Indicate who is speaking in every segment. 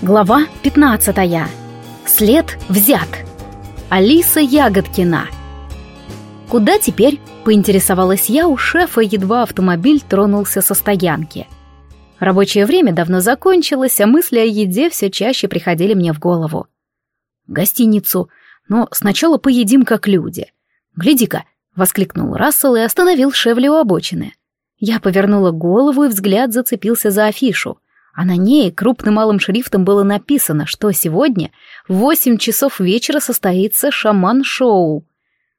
Speaker 1: Глава 15. След взят. Алиса Ягодкина. Куда теперь? Поинтересовалась я у шефа, едва автомобиль тронулся со стоянки. Рабочее время давно закончилось, а мысли о еде все чаще приходили мне в голову. Гостиницу, но сначала поедим как люди. Гляди-ка, воскликнул Рассел и остановил Шевли у обочины. Я повернула голову и взгляд зацепился за афишу — а на ней крупным малым шрифтом было написано, что сегодня в восемь часов вечера состоится шаман-шоу.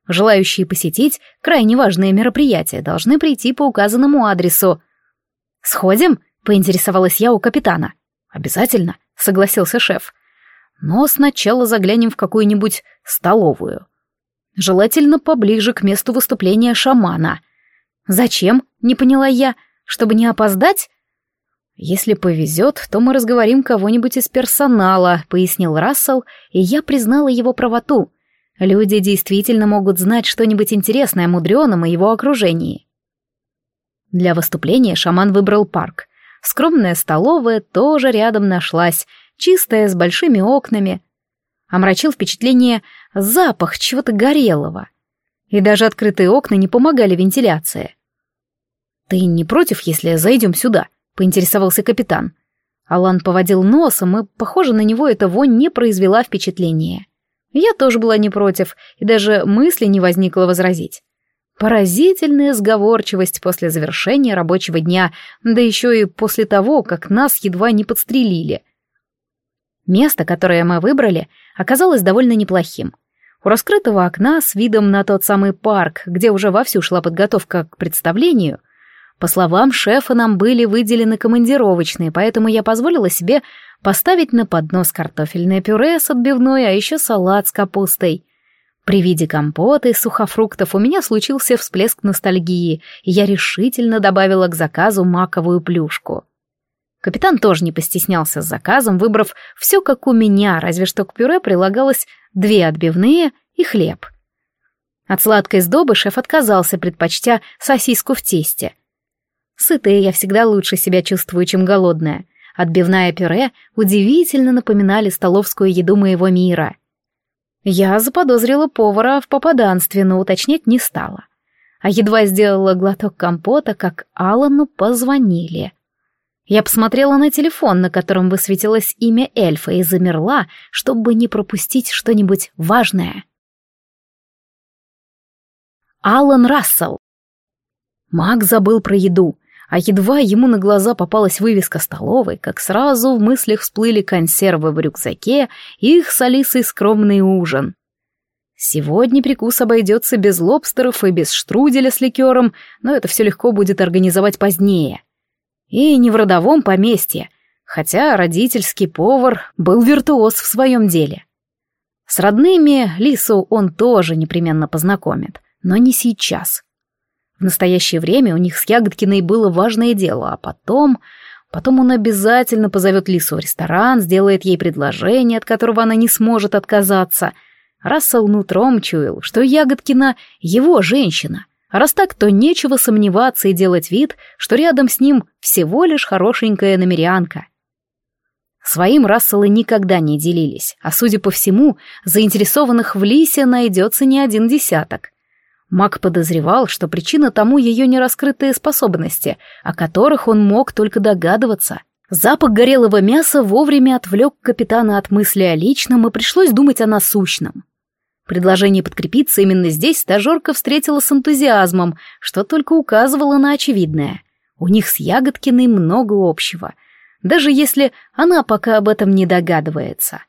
Speaker 1: Желающие посетить крайне важное мероприятие должны прийти по указанному адресу. «Сходим?» — поинтересовалась я у капитана. «Обязательно», — согласился шеф. «Но сначала заглянем в какую-нибудь столовую. Желательно поближе к месту выступления шамана». «Зачем?» — не поняла я. «Чтобы не опоздать?» «Если повезет, то мы разговорим кого-нибудь из персонала», — пояснил Рассел, и я признала его правоту. Люди действительно могут знать что-нибудь интересное о Мудреном и его окружении. Для выступления шаман выбрал парк. Скромная столовая тоже рядом нашлась, чистая, с большими окнами. Омрачил впечатление запах чего-то горелого. И даже открытые окна не помогали вентиляции. «Ты не против, если зайдем сюда?» поинтересовался капитан. Алан поводил носом, и, похоже, на него эта вонь не произвела впечатления. Я тоже была не против, и даже мысли не возникло возразить. Поразительная сговорчивость после завершения рабочего дня, да еще и после того, как нас едва не подстрелили. Место, которое мы выбрали, оказалось довольно неплохим. У раскрытого окна с видом на тот самый парк, где уже вовсю шла подготовка к представлению, по словам шефа, нам были выделены командировочные, поэтому я позволила себе поставить на поднос картофельное пюре с отбивной, а еще салат с капустой. При виде компота и сухофруктов у меня случился всплеск ностальгии, и я решительно добавила к заказу маковую плюшку. Капитан тоже не постеснялся с заказом, выбрав все как у меня, разве что к пюре прилагалось две отбивные и хлеб. От сладкой сдобы шеф отказался, предпочтя сосиску в тесте, Сытая я всегда лучше себя чувствую, чем голодная. Отбивное пюре удивительно напоминали столовскую еду моего мира. Я заподозрила повара в попаданстве, но уточнять не стала. А едва сделала глоток компота, как Алану позвонили. Я посмотрела на телефон, на котором высветилось имя эльфа, и замерла, чтобы не пропустить что-нибудь важное. Алан Рассел. Маг забыл про еду а едва ему на глаза попалась вывеска столовой, как сразу в мыслях всплыли консервы в рюкзаке и их с Алисой скромный ужин. Сегодня прикус обойдется без лобстеров и без штруделя с ликером, но это все легко будет организовать позднее. И не в родовом поместье, хотя родительский повар был виртуоз в своем деле. С родными Лису он тоже непременно познакомит, но не сейчас — в настоящее время у них с Ягодкиной было важное дело, а потом... Потом он обязательно позовет Лису в ресторан, сделает ей предложение, от которого она не сможет отказаться. Рассел нутром чуял, что Ягодкина — его женщина. А раз так, то нечего сомневаться и делать вид, что рядом с ним всего лишь хорошенькая намерянка. Своим Расселы никогда не делились, а, судя по всему, заинтересованных в Лисе найдется не один десяток — Мак подозревал, что причина тому ее нераскрытые способности, о которых он мог только догадываться. Запах горелого мяса вовремя отвлек капитана от мысли о личном, и пришлось думать о насущном. Предложение подкрепиться именно здесь стажерка встретила с энтузиазмом, что только указывало на очевидное. У них с Ягодкиной много общего, даже если она пока об этом не догадывается.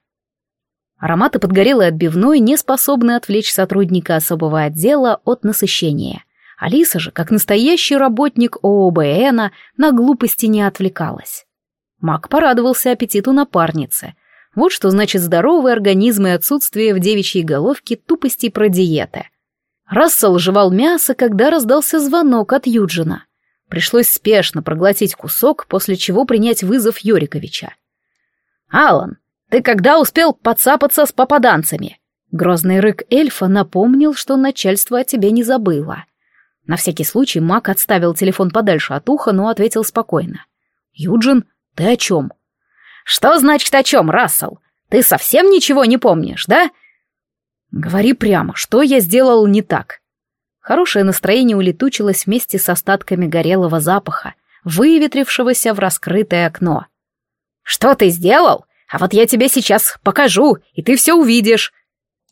Speaker 1: Ароматы подгорелой отбивной не способны отвлечь сотрудника особого отдела от насыщения. Алиса же, как настоящий работник ООБНа, на глупости не отвлекалась. Мак порадовался аппетиту напарницы. Вот что значит здоровый организм и отсутствие в девичьей головке тупости про диеты. Рассел жевал мясо, когда раздался звонок от Юджина. Пришлось спешно проглотить кусок, после чего принять вызов Юриковича. «Алан, ты когда успел подцапаться с попаданцами?» Грозный рык эльфа напомнил, что начальство о тебе не забыло. На всякий случай маг отставил телефон подальше от уха, но ответил спокойно. «Юджин, ты о чем?» «Что значит о чем, Рассел? Ты совсем ничего не помнишь, да?» «Говори прямо, что я сделал не так?» Хорошее настроение улетучилось вместе с остатками горелого запаха, выветрившегося в раскрытое окно. «Что ты сделал? А вот я тебе сейчас покажу, и ты все увидишь».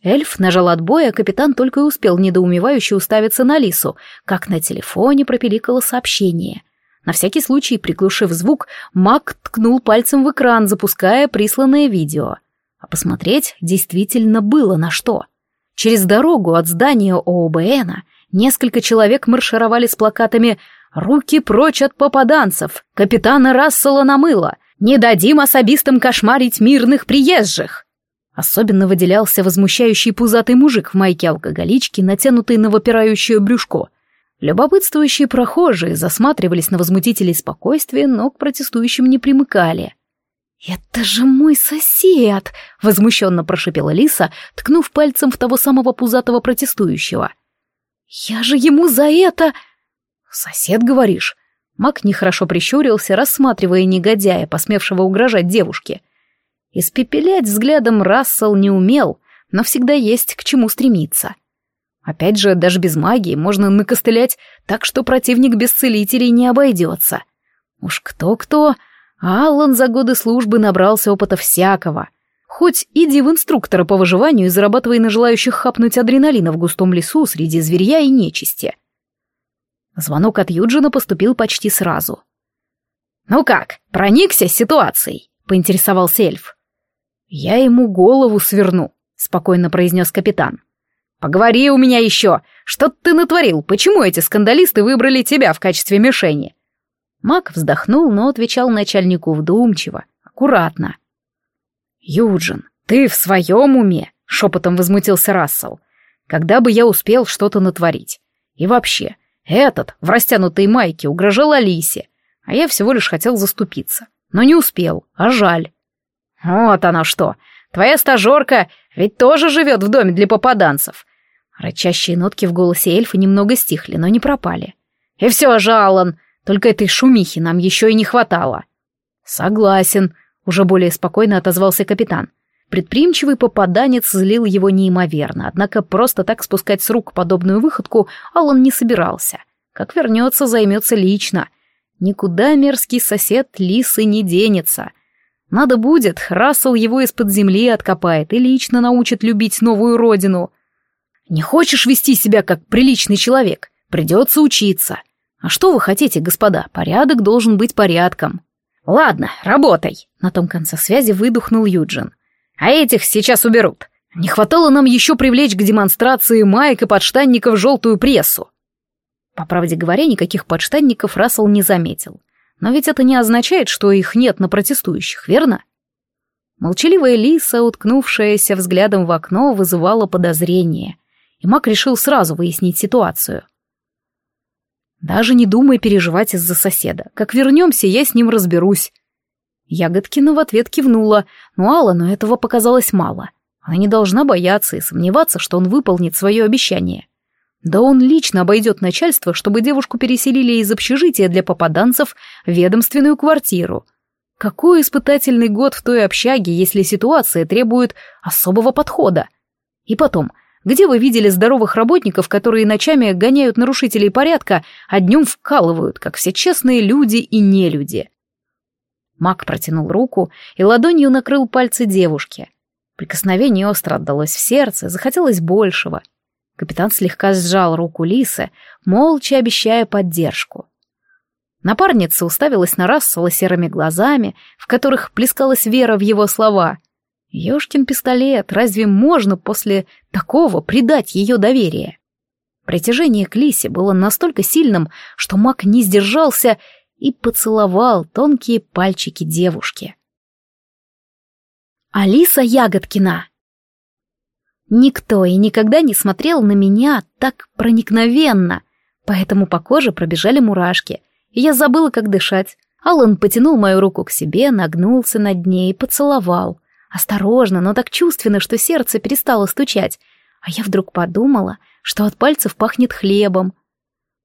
Speaker 1: Эльф нажал отбой, а капитан только и успел недоумевающе уставиться на Лису, как на телефоне пропеликало сообщение. На всякий случай, приглушив звук, маг ткнул пальцем в экран, запуская присланное видео. А посмотреть действительно было на что. Через дорогу от здания ООБНа несколько человек маршировали с плакатами «Руки прочь от попаданцев! Капитана Рассела намыло!» Не дадим особистам кошмарить мирных приезжих!» Особенно выделялся возмущающий пузатый мужик в майке алкоголички, натянутый на выпирающее брюшко. Любопытствующие прохожие засматривались на возмутителей спокойствия, но к протестующим не примыкали. «Это же мой сосед!» — возмущенно прошипела Лиса, ткнув пальцем в того самого пузатого протестующего. «Я же ему за это...» «Сосед, говоришь?» Мак нехорошо прищурился, рассматривая негодяя, посмевшего угрожать девушке. Испепелять взглядом Рассел не умел, но всегда есть к чему стремиться. Опять же, даже без магии можно накостылять так, что противник без целителей не обойдется. Уж кто-кто, а Аллан за годы службы набрался опыта всякого. Хоть иди в инструктора по выживанию и зарабатывай на желающих хапнуть адреналина в густом лесу среди зверья и нечисти. — Звонок от Юджина поступил почти сразу. «Ну как, проникся ситуацией?» — поинтересовался эльф. «Я ему голову сверну», — спокойно произнес капитан. «Поговори у меня еще! Что ты натворил? Почему эти скандалисты выбрали тебя в качестве мишени?» Мак вздохнул, но отвечал начальнику вдумчиво, аккуратно. «Юджин, ты в своем уме?» — шепотом возмутился Рассел. «Когда бы я успел что-то натворить? И вообще, этот, в растянутой майке, угрожал Алисе, а я всего лишь хотел заступиться, но не успел, а жаль. Вот она что, твоя стажерка ведь тоже живет в доме для попаданцев. Рычащие нотки в голосе эльфа немного стихли, но не пропали. И все, жалан, только этой шумихи нам еще и не хватало. Согласен, уже более спокойно отозвался капитан. Предприимчивый попаданец злил его неимоверно, однако просто так спускать с рук подобную выходку Аллан не собирался. Как вернется, займется лично. Никуда мерзкий сосед лисы не денется. Надо будет, Рассел его из-под земли откопает и лично научит любить новую родину. Не хочешь вести себя как приличный человек? Придется учиться. А что вы хотите, господа? Порядок должен быть порядком. Ладно, работай. На том конце связи выдохнул Юджин. А этих сейчас уберут. Не хватало нам еще привлечь к демонстрации маек и подштанников желтую прессу. По правде говоря, никаких подштанников Рассел не заметил. Но ведь это не означает, что их нет на протестующих, верно? Молчаливая лиса, уткнувшаяся взглядом в окно, вызывала подозрение, и Мак решил сразу выяснить ситуацию. «Даже не думай переживать из-за соседа. Как вернемся, я с ним разберусь», Ягодкина в ответ кивнула, но Аллану этого показалось мало. Она не должна бояться и сомневаться, что он выполнит свое обещание. Да он лично обойдет начальство, чтобы девушку переселили из общежития для попаданцев в ведомственную квартиру. Какой испытательный год в той общаге, если ситуация требует особого подхода? И потом, где вы видели здоровых работников, которые ночами гоняют нарушителей порядка, а днем вкалывают, как все честные люди и нелюди? Мак протянул руку и ладонью накрыл пальцы девушки. Прикосновение остро отдалось в сердце, захотелось большего. Капитан слегка сжал руку Лисы, молча обещая поддержку. Напарница уставилась на Рассела серыми глазами, в которых плескалась вера в его слова. «Ёшкин пистолет, разве можно после такого предать ее доверие?» Притяжение к Лисе было настолько сильным, что маг не сдержался и поцеловал тонкие пальчики девушки. Алиса Ягодкина. Никто и никогда не смотрел на меня так проникновенно, поэтому по коже пробежали мурашки, и я забыла, как дышать. Алан потянул мою руку к себе, нагнулся над ней и поцеловал. Осторожно, но так чувственно, что сердце перестало стучать, а я вдруг подумала, что от пальцев пахнет хлебом.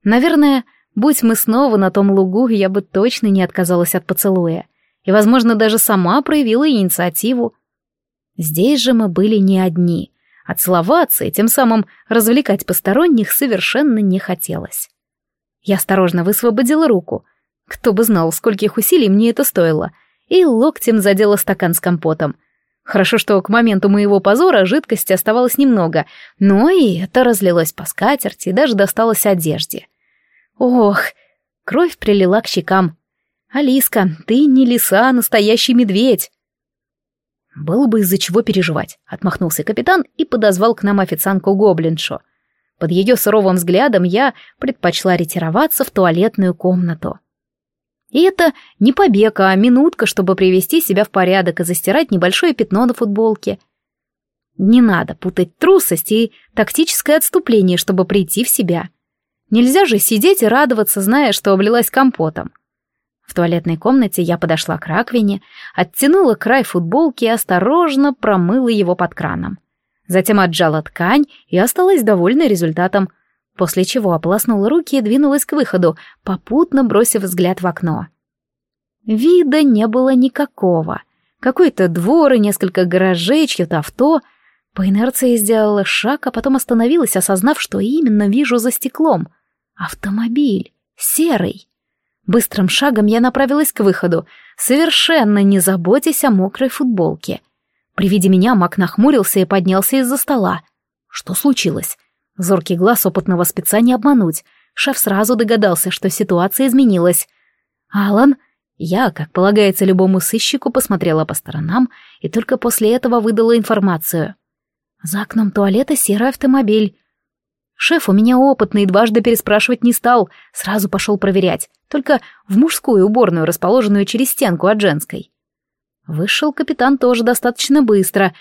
Speaker 1: Наверное, Будь мы снова на том лугу, я бы точно не отказалась от поцелуя. И, возможно, даже сама проявила инициативу. Здесь же мы были не одни. А и тем самым развлекать посторонних совершенно не хотелось. Я осторожно высвободила руку. Кто бы знал, скольких усилий мне это стоило. И локтем задела стакан с компотом. Хорошо, что к моменту моего позора жидкости оставалось немного, но и это разлилось по скатерти и даже досталось одежде. Ох, кровь прилила к щекам. «Алиска, ты не лиса, а настоящий медведь!» «Было бы из-за чего переживать», — отмахнулся капитан и подозвал к нам официантку Гоблиншу. Под ее суровым взглядом я предпочла ретироваться в туалетную комнату. И это не побег, а минутка, чтобы привести себя в порядок и застирать небольшое пятно на футболке. Не надо путать трусость и тактическое отступление, чтобы прийти в себя. — Нельзя же сидеть и радоваться, зная, что облилась компотом. В туалетной комнате я подошла к раковине, оттянула край футболки и осторожно промыла его под краном. Затем отжала ткань и осталась довольна результатом, после чего ополоснула руки и двинулась к выходу, попутно бросив взгляд в окно. Вида не было никакого. Какой-то двор и несколько гаражей, чье-то авто. По инерции сделала шаг, а потом остановилась, осознав, что именно вижу за стеклом — Автомобиль. Серый. Быстрым шагом я направилась к выходу, совершенно не заботясь о мокрой футболке. При виде меня Мак нахмурился и поднялся из-за стола. Что случилось? Зоркий глаз опытного спеца не обмануть. Шеф сразу догадался, что ситуация изменилась. «Алан?» Я, как полагается любому сыщику, посмотрела по сторонам и только после этого выдала информацию. За окном туалета серый автомобиль. Шеф у меня опытный, дважды переспрашивать не стал, сразу пошел проверять, только в мужскую уборную, расположенную через стенку от женской. Вышел капитан тоже достаточно быстро.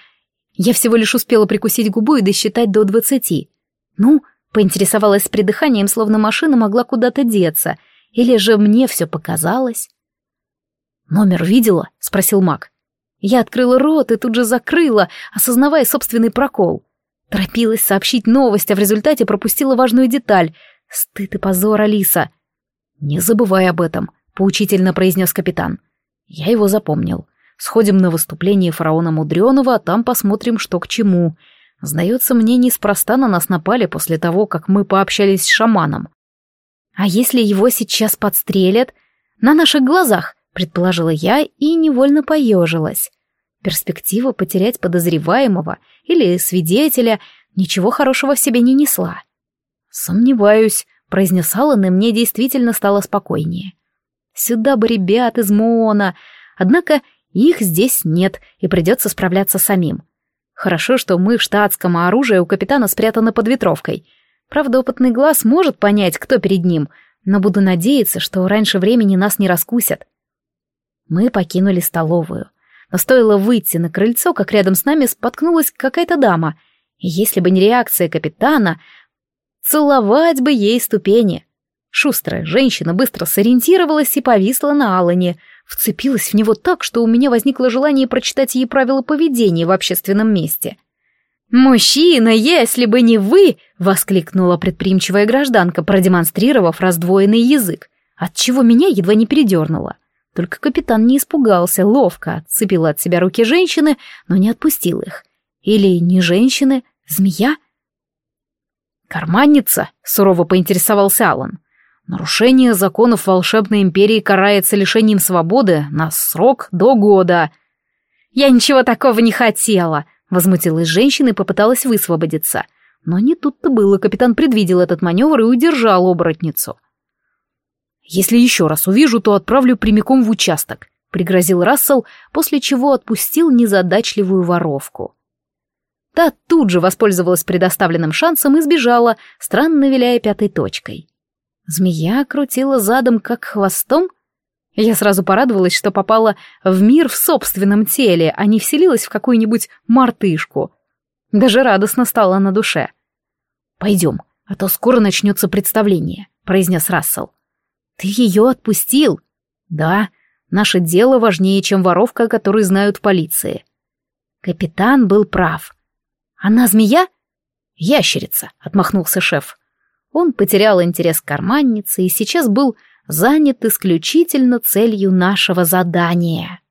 Speaker 1: Я всего лишь успела прикусить губу и досчитать до двадцати. Ну, поинтересовалась с придыханием, словно машина могла куда-то деться, или же мне все показалось. «Номер видела?» — спросил Мак. Я открыла рот и тут же закрыла, осознавая собственный прокол. Торопилась сообщить новость, а в результате пропустила важную деталь. Стыд и позор, Алиса. «Не забывай об этом», — поучительно произнес капитан. Я его запомнил. Сходим на выступление фараона Мудреного, а там посмотрим, что к чему. Сдается мне, неспроста на нас напали после того, как мы пообщались с шаманом. А если его сейчас подстрелят? На наших глазах, предположила я и невольно поежилась. Перспектива потерять подозреваемого или свидетеля ничего хорошего в себе не несла. «Сомневаюсь», — произнес Аллан, и мне действительно стало спокойнее. «Сюда бы ребят из МООНа, однако их здесь нет, и придется справляться самим. Хорошо, что мы в штатском, а оружие у капитана спрятано под ветровкой. Правда, опытный глаз может понять, кто перед ним, но буду надеяться, что раньше времени нас не раскусят». Мы покинули столовую но стоило выйти на крыльцо, как рядом с нами споткнулась какая-то дама. И если бы не реакция капитана, целовать бы ей ступени. Шустрая женщина быстро сориентировалась и повисла на Алане, вцепилась в него так, что у меня возникло желание прочитать ей правила поведения в общественном месте. «Мужчина, если бы не вы!» — воскликнула предприимчивая гражданка, продемонстрировав раздвоенный язык, отчего меня едва не передернуло. Только капитан не испугался, ловко отцепил от себя руки женщины, но не отпустил их. Или не женщины, змея? «Карманница?» — сурово поинтересовался Алан. «Нарушение законов волшебной империи карается лишением свободы на срок до года». «Я ничего такого не хотела!» — возмутилась женщина и попыталась высвободиться. Но не тут-то было, капитан предвидел этот маневр и удержал оборотницу. «Если еще раз увижу, то отправлю прямиком в участок», — пригрозил Рассел, после чего отпустил незадачливую воровку. Та тут же воспользовалась предоставленным шансом и сбежала, странно виляя пятой точкой. Змея крутила задом, как хвостом. Я сразу порадовалась, что попала в мир в собственном теле, а не вселилась в какую-нибудь мартышку. Даже радостно стало на душе. «Пойдем, а то скоро начнется представление», — произнес Рассел. «Ты ее отпустил?» «Да, наше дело важнее, чем воровка, которую знают в полиции». Капитан был прав. «Она змея?» «Ящерица», — отмахнулся шеф. Он потерял интерес к карманнице и сейчас был занят исключительно целью нашего задания.